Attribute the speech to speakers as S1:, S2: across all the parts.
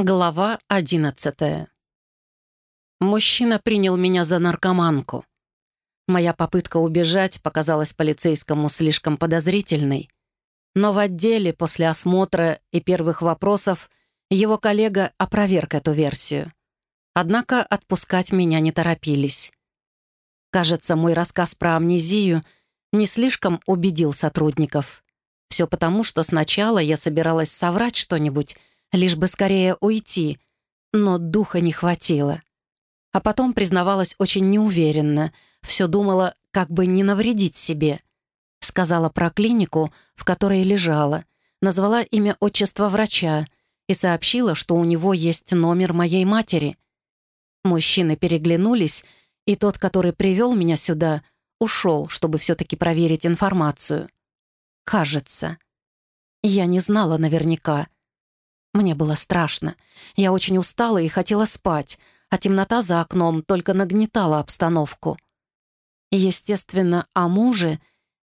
S1: Глава одиннадцатая. Мужчина принял меня за наркоманку. Моя попытка убежать показалась полицейскому слишком подозрительной. Но в отделе после осмотра и первых вопросов его коллега опроверг эту версию. Однако отпускать меня не торопились. Кажется, мой рассказ про амнезию не слишком убедил сотрудников. Все потому, что сначала я собиралась соврать что-нибудь, лишь бы скорее уйти, но духа не хватило. А потом признавалась очень неуверенно, все думала, как бы не навредить себе. Сказала про клинику, в которой лежала, назвала имя отчества врача и сообщила, что у него есть номер моей матери. Мужчины переглянулись, и тот, который привел меня сюда, ушел, чтобы все-таки проверить информацию. Кажется. Я не знала наверняка. Мне было страшно. Я очень устала и хотела спать, а темнота за окном только нагнетала обстановку. Естественно, о муже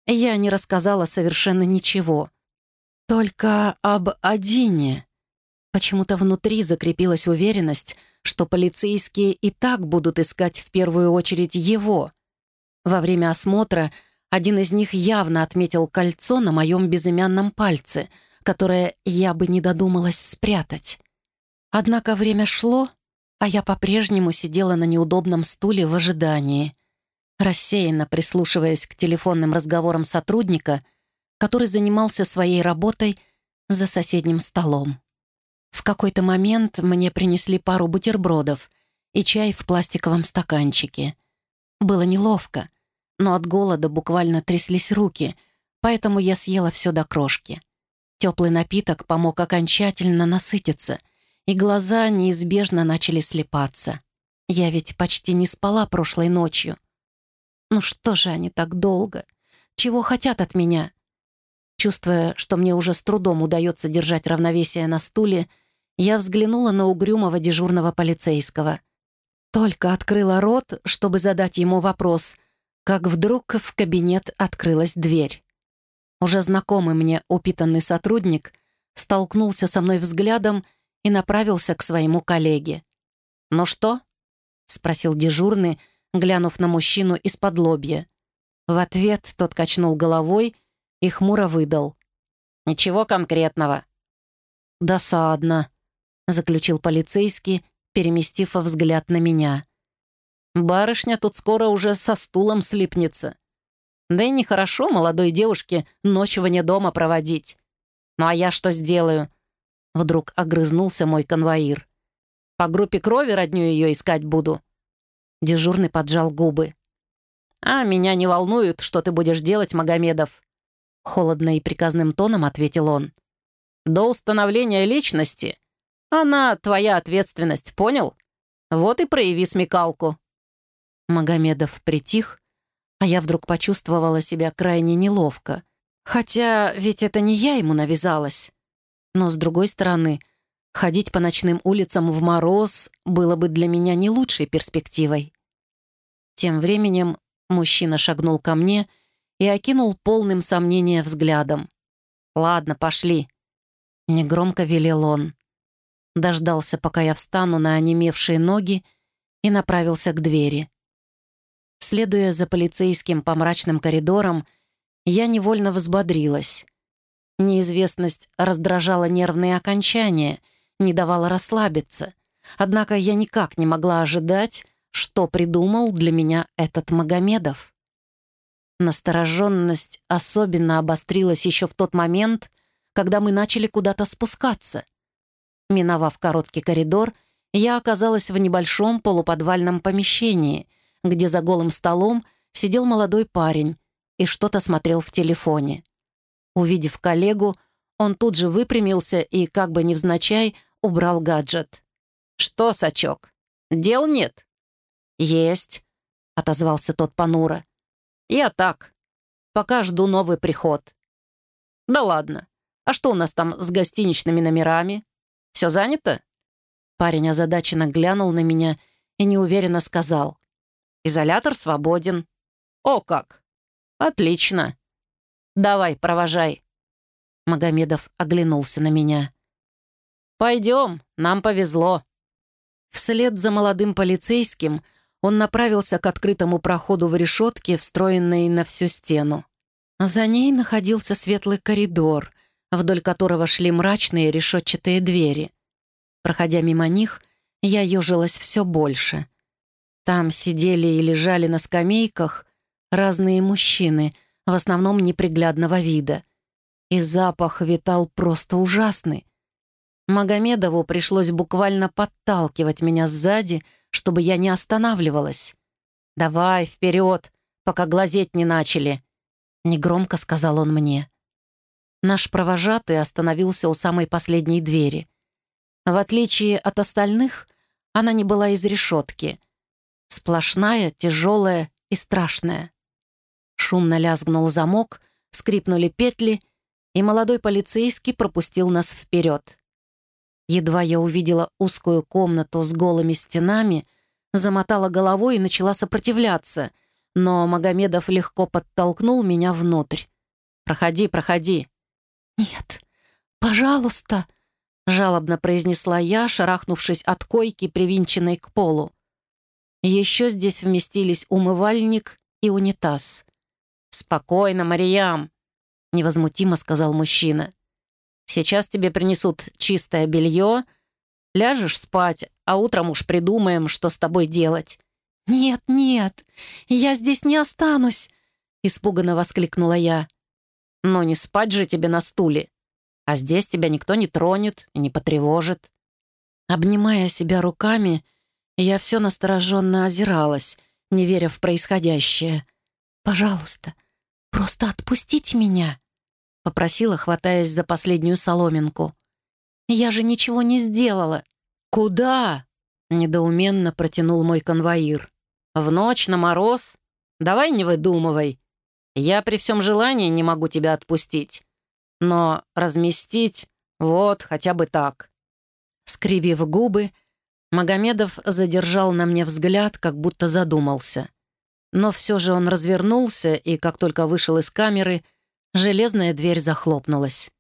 S1: я не рассказала совершенно ничего. Только об Адине. Почему-то внутри закрепилась уверенность, что полицейские и так будут искать в первую очередь его. Во время осмотра один из них явно отметил кольцо на моем безымянном пальце — которое я бы не додумалась спрятать. Однако время шло, а я по-прежнему сидела на неудобном стуле в ожидании, рассеянно прислушиваясь к телефонным разговорам сотрудника, который занимался своей работой за соседним столом. В какой-то момент мне принесли пару бутербродов и чай в пластиковом стаканчике. Было неловко, но от голода буквально тряслись руки, поэтому я съела все до крошки. Теплый напиток помог окончательно насытиться, и глаза неизбежно начали слепаться. Я ведь почти не спала прошлой ночью. Ну что же они так долго? Чего хотят от меня? Чувствуя, что мне уже с трудом удается держать равновесие на стуле, я взглянула на угрюмого дежурного полицейского. Только открыла рот, чтобы задать ему вопрос, как вдруг в кабинет открылась дверь. Уже знакомый мне упитанный сотрудник столкнулся со мной взглядом и направился к своему коллеге. «Ну что?» — спросил дежурный, глянув на мужчину из-под лобья. В ответ тот качнул головой и хмуро выдал. «Ничего конкретного». «Досадно», — заключил полицейский, переместив взгляд на меня. «Барышня тут скоро уже со стулом слипнется. Да и нехорошо молодой девушке ночь вне дома проводить. Ну а я что сделаю? Вдруг огрызнулся мой конвоир. По группе крови родню ее искать буду. Дежурный поджал губы. «А меня не волнует, что ты будешь делать, Магомедов», — холодно и приказным тоном ответил он. «До установления личности она твоя ответственность, понял? Вот и прояви смекалку». Магомедов притих, а я вдруг почувствовала себя крайне неловко. Хотя ведь это не я ему навязалась. Но, с другой стороны, ходить по ночным улицам в мороз было бы для меня не лучшей перспективой. Тем временем мужчина шагнул ко мне и окинул полным сомнения взглядом. «Ладно, пошли», — негромко велел он. Дождался, пока я встану на онемевшие ноги и направился к двери. Следуя за полицейским по мрачным коридорам, я невольно взбодрилась. Неизвестность раздражала нервные окончания, не давала расслабиться. Однако я никак не могла ожидать, что придумал для меня этот Магомедов. Настороженность особенно обострилась еще в тот момент, когда мы начали куда-то спускаться. Миновав короткий коридор, я оказалась в небольшом полуподвальном помещении — где за голым столом сидел молодой парень и что-то смотрел в телефоне. Увидев коллегу, он тут же выпрямился и, как бы невзначай, убрал гаджет. «Что, сачок, дел нет?» «Есть», — отозвался тот понуро. «Я так. Пока жду новый приход». «Да ладно. А что у нас там с гостиничными номерами? Все занято?» Парень озадаченно глянул на меня и неуверенно сказал. Изолятор свободен. О как! Отлично. Давай, провожай. Магомедов оглянулся на меня. «Пойдем, нам повезло». Вслед за молодым полицейским он направился к открытому проходу в решетке, встроенной на всю стену. За ней находился светлый коридор, вдоль которого шли мрачные решетчатые двери. Проходя мимо них, я ежилась все больше. Там сидели и лежали на скамейках разные мужчины, в основном неприглядного вида. И запах витал просто ужасный. Магомедову пришлось буквально подталкивать меня сзади, чтобы я не останавливалась. «Давай, вперед, пока глазеть не начали», — негромко сказал он мне. Наш провожатый остановился у самой последней двери. В отличие от остальных, она не была из решетки. Сплошная, тяжелая и страшная. Шумно лязгнул замок, скрипнули петли, и молодой полицейский пропустил нас вперед. Едва я увидела узкую комнату с голыми стенами, замотала головой и начала сопротивляться, но Магомедов легко подтолкнул меня внутрь. «Проходи, проходи». «Нет, пожалуйста», — жалобно произнесла я, шарахнувшись от койки, привинченной к полу. Еще здесь вместились умывальник и унитаз. «Спокойно, Мариям», — невозмутимо сказал мужчина. Сейчас тебе принесут чистое белье, ляжешь спать, а утром уж придумаем, что с тобой делать». «Нет, нет, я здесь не останусь», — испуганно воскликнула я. «Но не спать же тебе на стуле, а здесь тебя никто не тронет и не потревожит». Обнимая себя руками, я все настороженно озиралась, не веря в происходящее. «Пожалуйста, просто отпустите меня». — попросила, хватаясь за последнюю соломинку. «Я же ничего не сделала». «Куда?» — недоуменно протянул мой конвоир. «В ночь на мороз? Давай не выдумывай. Я при всем желании не могу тебя отпустить. Но разместить вот хотя бы так». Скривив губы, Магомедов задержал на мне взгляд, как будто задумался. Но все же он развернулся и, как только вышел из камеры, Железная дверь захлопнулась.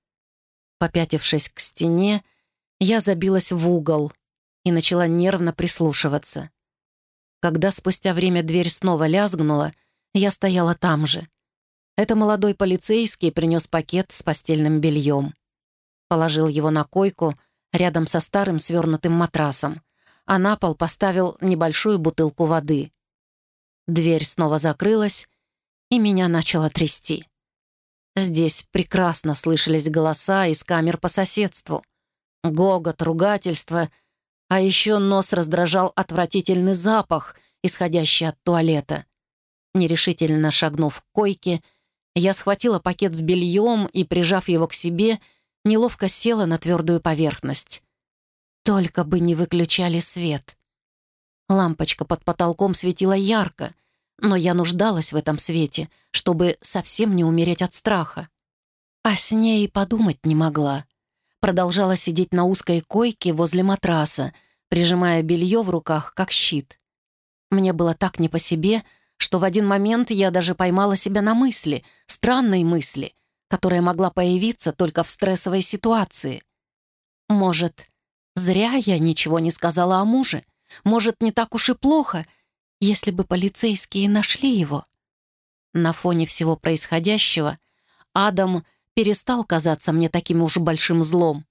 S1: Попятившись к стене, я забилась в угол и начала нервно прислушиваться. Когда спустя время дверь снова лязгнула, я стояла там же. Это молодой полицейский принес пакет с постельным бельем. Положил его на койку рядом со старым свернутым матрасом, а на пол поставил небольшую бутылку воды. Дверь снова закрылась, и меня начало трясти. Здесь прекрасно слышались голоса из камер по соседству. Гогот, ругательство, а еще нос раздражал отвратительный запах, исходящий от туалета. Нерешительно шагнув к койке, я схватила пакет с бельем и, прижав его к себе, неловко села на твердую поверхность. Только бы не выключали свет. Лампочка под потолком светила ярко, но я нуждалась в этом свете, чтобы совсем не умереть от страха. А с ней подумать не могла. Продолжала сидеть на узкой койке возле матраса, прижимая белье в руках, как щит. Мне было так не по себе, что в один момент я даже поймала себя на мысли, странной мысли, которая могла появиться только в стрессовой ситуации. Может, зря я ничего не сказала о муже? Может, не так уж и плохо — если бы полицейские нашли его. На фоне всего происходящего Адам перестал казаться мне таким уж большим злом.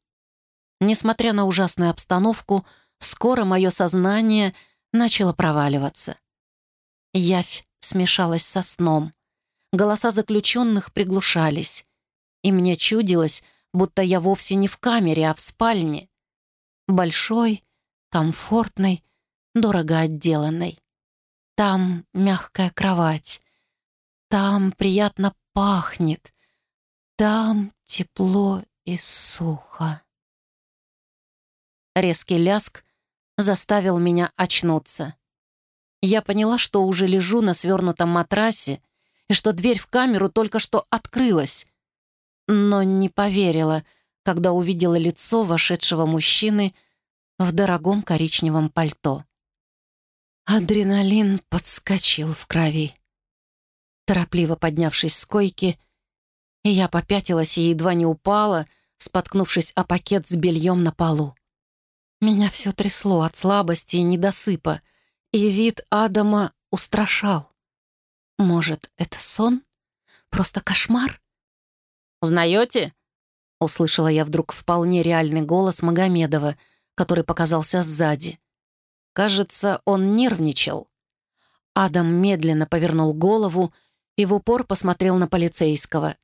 S1: Несмотря на ужасную обстановку, скоро мое сознание начало проваливаться. Явь смешалась со сном. Голоса заключенных приглушались. И мне чудилось, будто я вовсе не в камере, а в спальне. Большой, комфортной, дорого отделанной. Там мягкая кровать. Там приятно пахнет. Там тепло и сухо. Резкий ляск заставил меня очнуться. Я поняла, что уже лежу на свернутом матрасе и что дверь в камеру только что открылась, но не поверила, когда увидела лицо вошедшего мужчины в дорогом коричневом пальто. Адреналин подскочил в крови. Торопливо поднявшись с койки, я попятилась и едва не упала, споткнувшись о пакет с бельем на полу. Меня все трясло от слабости и недосыпа, и вид Адама устрашал. Может, это сон? Просто кошмар?
S2: «Узнаете?» — услышала я вдруг вполне реальный голос Магомедова, который показался сзади. Кажется, он нервничал. Адам медленно повернул голову и в упор посмотрел на полицейского.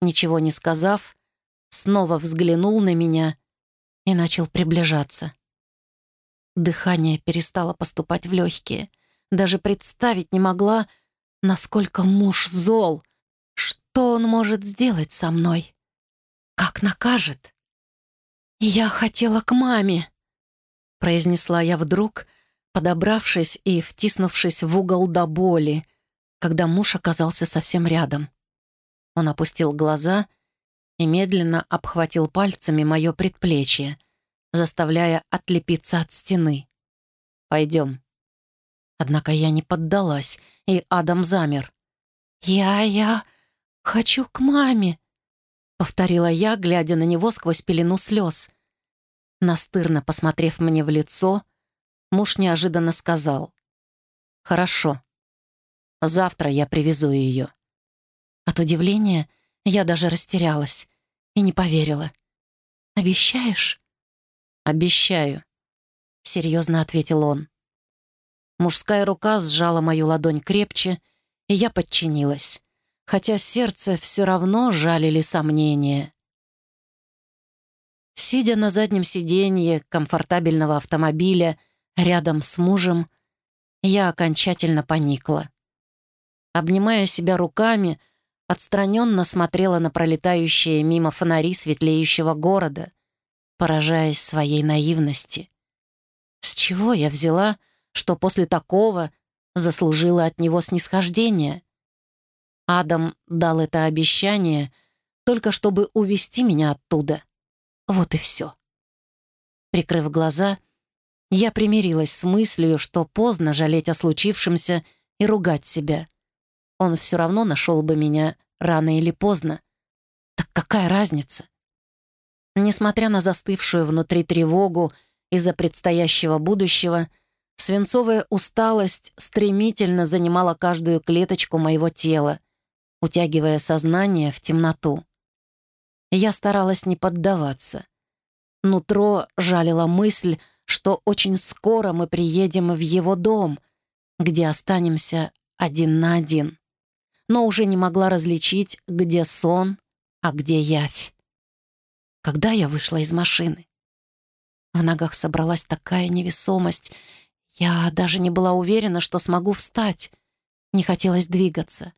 S2: Ничего не сказав, снова взглянул на меня и начал приближаться. Дыхание перестало поступать в легкие. Даже представить не могла, насколько муж зол. Что он может сделать со мной? Как накажет? «Я хотела к маме», — произнесла я вдруг, подобравшись и втиснувшись в угол до боли, когда муж оказался совсем рядом. Он опустил глаза и медленно обхватил пальцами мое предплечье, заставляя отлепиться от стены. «Пойдем». Однако я не поддалась, и Адам замер. «Я... я хочу к маме», — повторила я, глядя на него сквозь пелену слез. Настырно посмотрев мне в лицо, муж неожиданно сказал. «Хорошо. Завтра я привезу ее». От удивления я даже растерялась и не поверила. «Обещаешь?» «Обещаю», — серьезно ответил он. Мужская рука сжала мою ладонь крепче, и я подчинилась, хотя сердце все равно жалили сомнения. Сидя на заднем сиденье комфортабельного автомобиля рядом с мужем, я окончательно поникла. Обнимая себя руками, отстраненно смотрела на пролетающие мимо фонари светлеющего города, поражаясь своей наивности. С чего я взяла, что после такого заслужила от него снисхождение? Адам дал это обещание только чтобы увести меня оттуда. Вот и все. Прикрыв глаза, я примирилась с мыслью, что поздно жалеть о случившемся и ругать себя — он все равно нашел бы меня рано или поздно. Так какая разница? Несмотря на застывшую внутри тревогу из-за предстоящего будущего, свинцовая усталость стремительно занимала каждую клеточку моего тела, утягивая сознание в темноту. Я старалась не поддаваться. Нутро жалила мысль, что очень скоро мы приедем в его дом, где останемся один на один но уже не могла различить, где сон, а где явь. Когда я вышла из машины? В ногах собралась такая невесомость. Я даже не была уверена, что смогу встать. Не хотелось двигаться.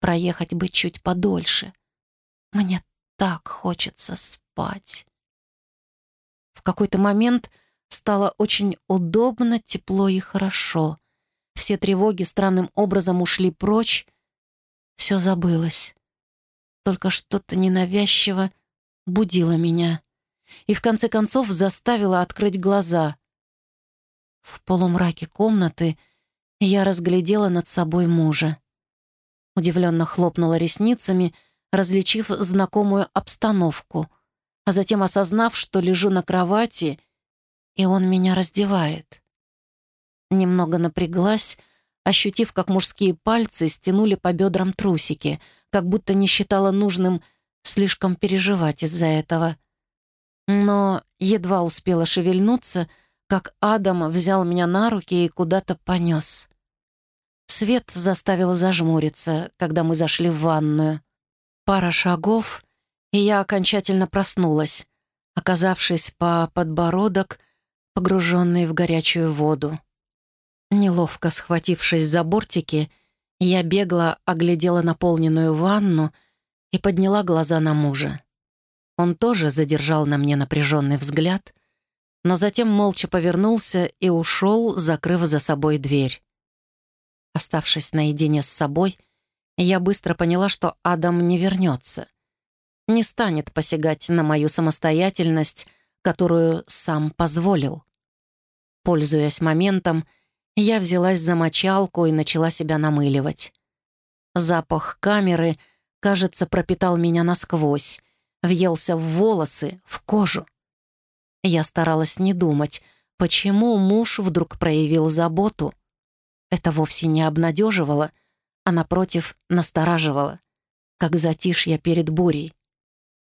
S2: Проехать бы чуть подольше. Мне так хочется спать. В какой-то момент стало очень удобно, тепло и хорошо. Все тревоги странным образом ушли прочь, все забылось. Только что-то ненавязчиво будило меня и в конце концов заставило открыть глаза. В полумраке комнаты я разглядела над собой мужа. Удивленно хлопнула ресницами, различив знакомую обстановку, а затем осознав, что лежу на кровати, и он меня раздевает. Немного напряглась, ощутив, как мужские пальцы стянули по бедрам трусики, как будто не считала нужным слишком переживать из-за этого. Но едва успела шевельнуться, как Адам взял меня на руки и куда-то понес. Свет заставил зажмуриться, когда мы зашли в ванную. Пара шагов, и я окончательно проснулась, оказавшись по подбородок, погруженной в горячую воду. Неловко схватившись за бортики, я бегло оглядела наполненную ванну и подняла глаза на мужа. Он тоже задержал на мне напряженный взгляд, но затем молча повернулся и ушел, закрыв за собой дверь. Оставшись наедине с собой, я быстро поняла, что Адам не вернется, не станет посягать на мою самостоятельность, которую сам позволил. Пользуясь моментом, я взялась за мочалку и начала себя намыливать. Запах камеры, кажется, пропитал меня насквозь, въелся в волосы, в кожу. Я старалась не думать, почему муж вдруг проявил заботу. Это вовсе не обнадеживало, а, напротив, настораживало, как затишье перед бурей.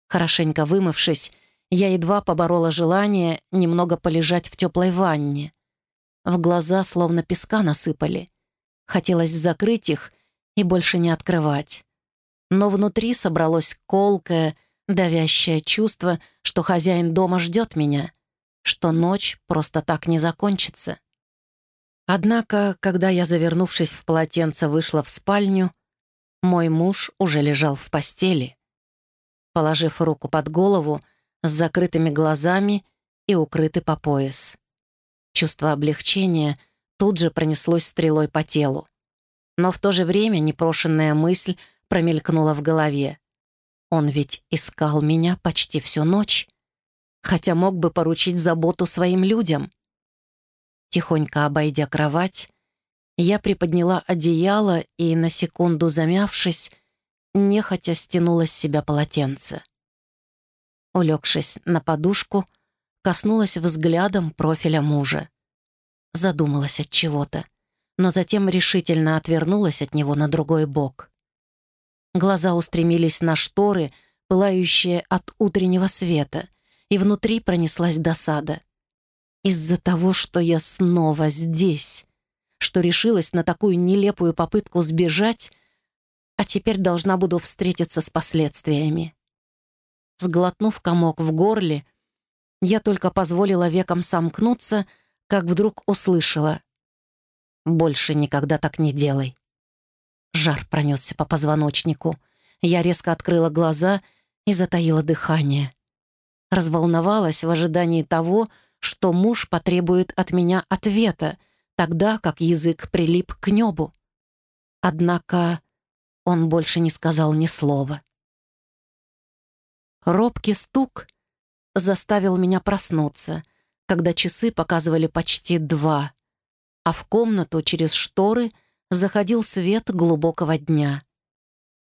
S2: Хорошенько вымывшись, я едва поборола желание немного полежать в теплой ванне. В глаза словно песка насыпали. Хотелось закрыть их и больше не открывать. Но внутри собралось колкое, давящее чувство, что хозяин дома ждет меня, что ночь просто так не закончится. Однако, когда я, завернувшись в полотенце, вышла в спальню, мой муж уже лежал в постели. Положив руку под голову, с закрытыми глазами и укрытый по пояс. Чувство облегчения тут же пронеслось стрелой по телу. Но в то же время непрошенная мысль промелькнула в голове. Он ведь искал меня почти всю ночь, хотя мог бы поручить заботу своим людям. Тихонько обойдя кровать, я приподняла одеяло и, на секунду замявшись, нехотя стянула с себя полотенце. Улегшись на подушку, коснулась взглядом профиля мужа. Задумалась от чего-то, но затем решительно отвернулась от него на другой бок. Глаза устремились на шторы, пылающие от утреннего света, и внутри пронеслась досада. Из-за того, что я снова здесь, что решилась на такую нелепую попытку сбежать, а теперь должна буду встретиться с последствиями. Сглотнув комок в горле, я только позволила векам сомкнуться, как вдруг услышала. «Больше никогда так не делай». Жар пронесся по позвоночнику. Я резко открыла глаза и затаила дыхание. Разволновалась в ожидании того, что муж потребует от меня ответа, тогда как язык прилип к небу. Однако он больше не сказал ни слова. Робкий стук заставил меня проснуться, когда часы показывали почти два, а в комнату через шторы заходил свет глубокого дня.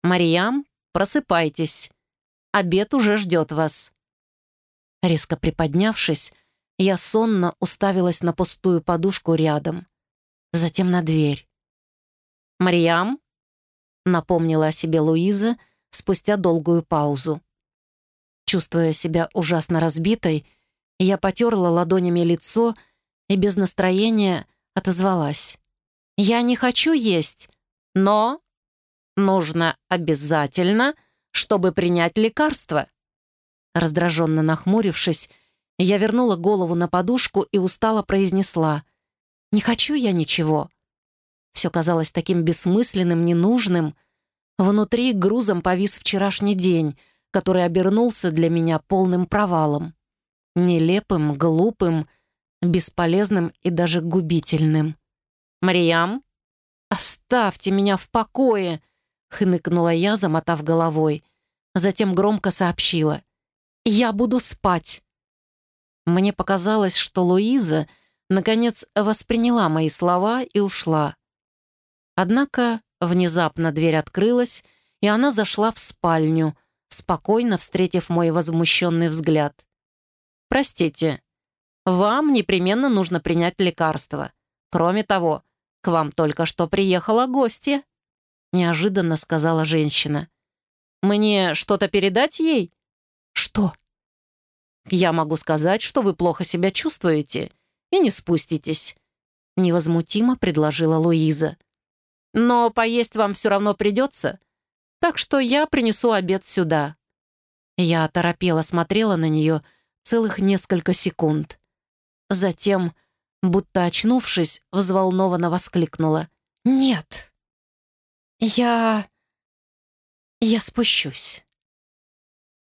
S2: «Мариям, просыпайтесь. Обед уже ждет вас». Резко приподнявшись, я сонно уставилась на пустую подушку рядом, затем на дверь. «Мариам?» — напомнила о себе Луиза спустя долгую паузу. Чувствуя себя ужасно разбитой, я потерла ладонями лицо и без настроения отозвалась. «Я не хочу есть, но нужно обязательно, чтобы принять лекарство». Раздраженно нахмурившись, я вернула голову на подушку и устало произнесла. «Не хочу я ничего». Все казалось таким бессмысленным, ненужным. Внутри грузом повис вчерашний день — который обернулся для меня полным провалом. Нелепым, глупым, бесполезным и даже губительным. «Мариям, оставьте меня в покое!» — хныкнула я, замотав головой. Затем громко сообщила. «Я буду спать!» Мне показалось, что Луиза наконец восприняла мои слова и ушла. Однако внезапно дверь открылась, и она зашла в спальню — спокойно встретив мой возмущенный взгляд. «Простите, вам непременно нужно принять лекарство. Кроме того, к вам только что приехала гостья», — неожиданно сказала женщина. «Мне что-то передать ей?» «Что?» «Я могу сказать, что вы плохо себя чувствуете и не спуститесь», — невозмутимо предложила Луиза. «Но поесть вам все равно придется, так что я принесу обед сюда». Я оторопела смотрела на нее целых несколько секунд. Затем, будто очнувшись, взволнованно воскликнула. «Нет, я... я спущусь».